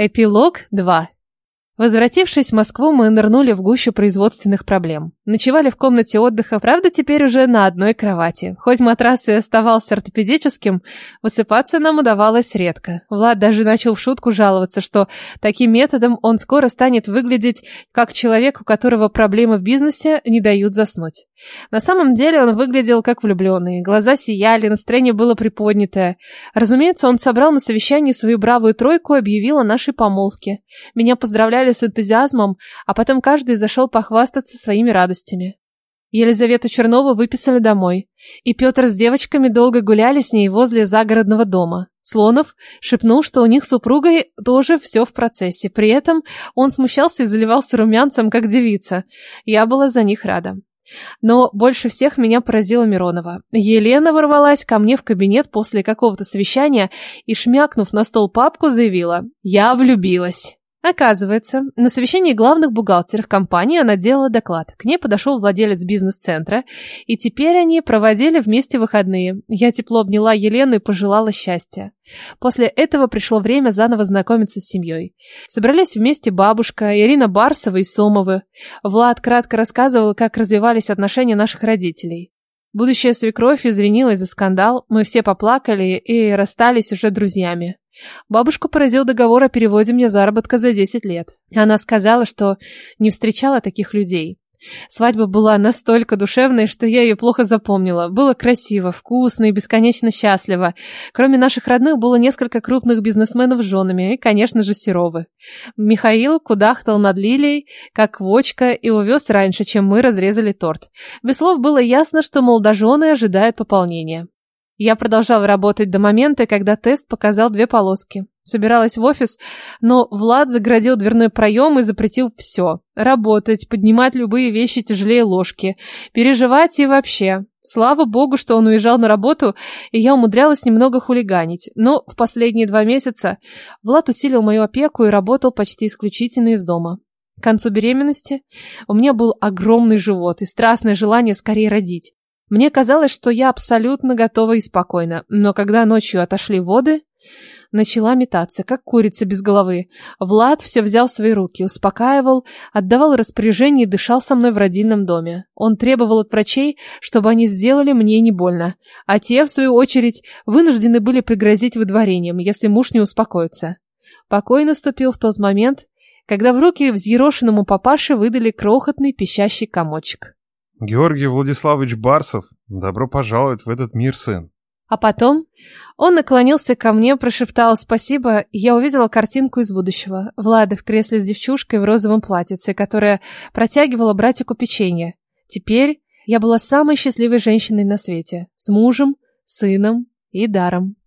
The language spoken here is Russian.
Эпилог 2. Возвратившись в Москву, мы нырнули в гущу производственных проблем. Ночевали в комнате отдыха, правда, теперь уже на одной кровати. Хоть матрас и оставался ортопедическим, высыпаться нам удавалось редко. Влад даже начал в шутку жаловаться, что таким методом он скоро станет выглядеть как человек, у которого проблемы в бизнесе не дают заснуть. На самом деле он выглядел как влюбленный, глаза сияли, настроение было приподнятое. Разумеется, он собрал на совещании свою бравую тройку и объявил о нашей помолвке. Меня поздравляли с энтузиазмом, а потом каждый зашел похвастаться своими радостями. Елизавету Чернову выписали домой, и Петр с девочками долго гуляли с ней возле загородного дома. Слонов шепнул, что у них с супругой тоже все в процессе. При этом он смущался и заливался румянцем, как девица. Я была за них рада. Но больше всех меня поразила Миронова. Елена ворвалась ко мне в кабинет после какого-то совещания и, шмякнув на стол папку, заявила «Я влюбилась». Оказывается, на совещании главных бухгалтеров компании она делала доклад. К ней подошел владелец бизнес-центра, и теперь они проводили вместе выходные. Я тепло обняла Елену и пожелала счастья. После этого пришло время заново знакомиться с семьей. Собрались вместе бабушка, Ирина Барсова и Сомовы. Влад кратко рассказывал, как развивались отношения наших родителей. Будущая свекровь извинилась за скандал, мы все поплакали и расстались уже друзьями. Бабушку поразил договор о переводе мне заработка за 10 лет. Она сказала, что не встречала таких людей. Свадьба была настолько душевной, что я ее плохо запомнила. Было красиво, вкусно и бесконечно счастливо. Кроме наших родных было несколько крупных бизнесменов с женами и, конечно же, Серовы. Михаил кудахтал над Лилией, как вочка, и увез раньше, чем мы разрезали торт. Без слов было ясно, что молодожены ожидают пополнения. Я продолжала работать до момента, когда тест показал две полоски. Собиралась в офис, но Влад заградил дверной проем и запретил все. Работать, поднимать любые вещи тяжелее ложки, переживать и вообще. Слава богу, что он уезжал на работу, и я умудрялась немного хулиганить. Но в последние два месяца Влад усилил мою опеку и работал почти исключительно из дома. К концу беременности у меня был огромный живот и страстное желание скорее родить. Мне казалось, что я абсолютно готова и спокойна, но когда ночью отошли воды, начала метаться, как курица без головы. Влад все взял в свои руки, успокаивал, отдавал распоряжение и дышал со мной в родильном доме. Он требовал от врачей, чтобы они сделали мне не больно, а те, в свою очередь, вынуждены были пригрозить выдворением, если муж не успокоится. Покой наступил в тот момент, когда в руки взъерошенному папаше выдали крохотный пищащий комочек. Георгий Владиславович Барсов, добро пожаловать в этот мир, сын. А потом он наклонился ко мне, прошептал спасибо, и я увидела картинку из будущего. Влада в кресле с девчушкой в розовом платьице, которая протягивала братику печенье. Теперь я была самой счастливой женщиной на свете. С мужем, сыном и даром.